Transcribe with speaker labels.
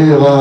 Speaker 1: faire